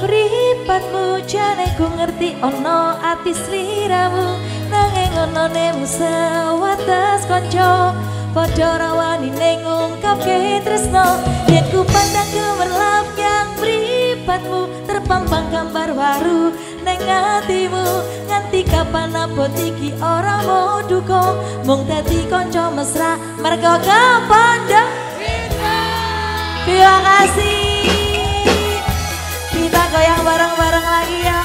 Pripatmu jane ku ngerti ono ati sliramu. Nanging ono nemu sewates konco Podo rawani ning ngungkapke tresno. Yen ku pandang gemerlap yang pripatmu Terpampang gambar baru neng hatimu Nganti kapan abot iki ora mau duka? Mung dadi konco mesra mergo kepandang Terima kasih goyang bareng-bareng lagi ya.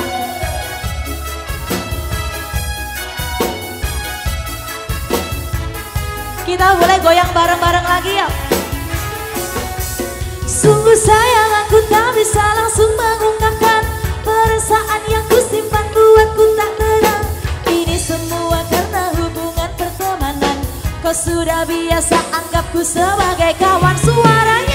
Kita boleh goyang bareng-bareng lagi ya. Sungguh sayang aku tak bisa langsung mengungkapkan Perasaan yang ku simpan buatku tak tenang. Ini semua karena hubungan pertemanan. Kau sudah biasa anggapku sebagai kawan suaranya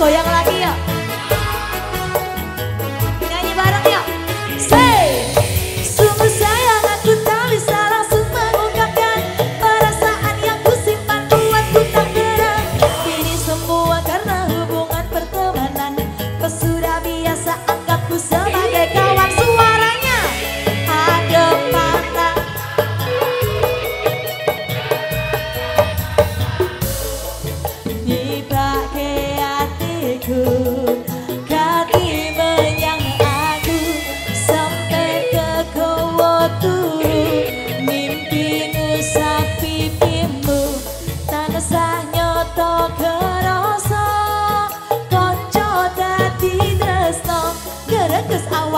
goyang lagi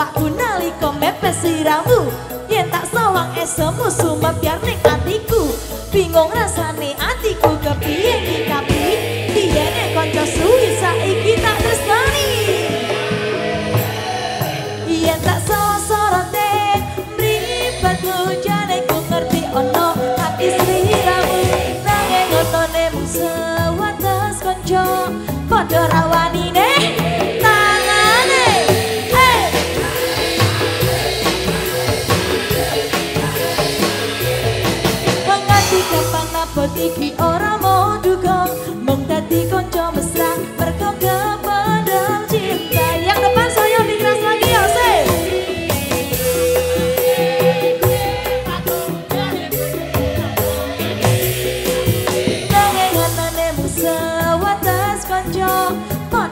awakku naliko mepes siramu Yen tak sawang esemu sumpah biar ning atiku. Bingung rasane atiku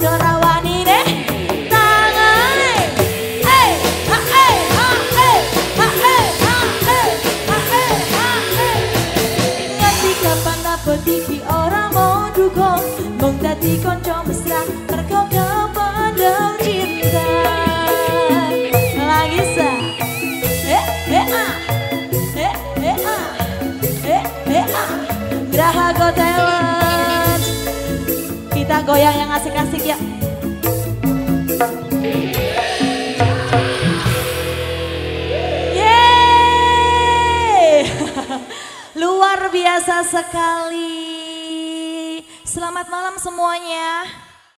Padha goyang yang asik-asik ya? Yeay! Luar biasa sekali. Selamat malam semuanya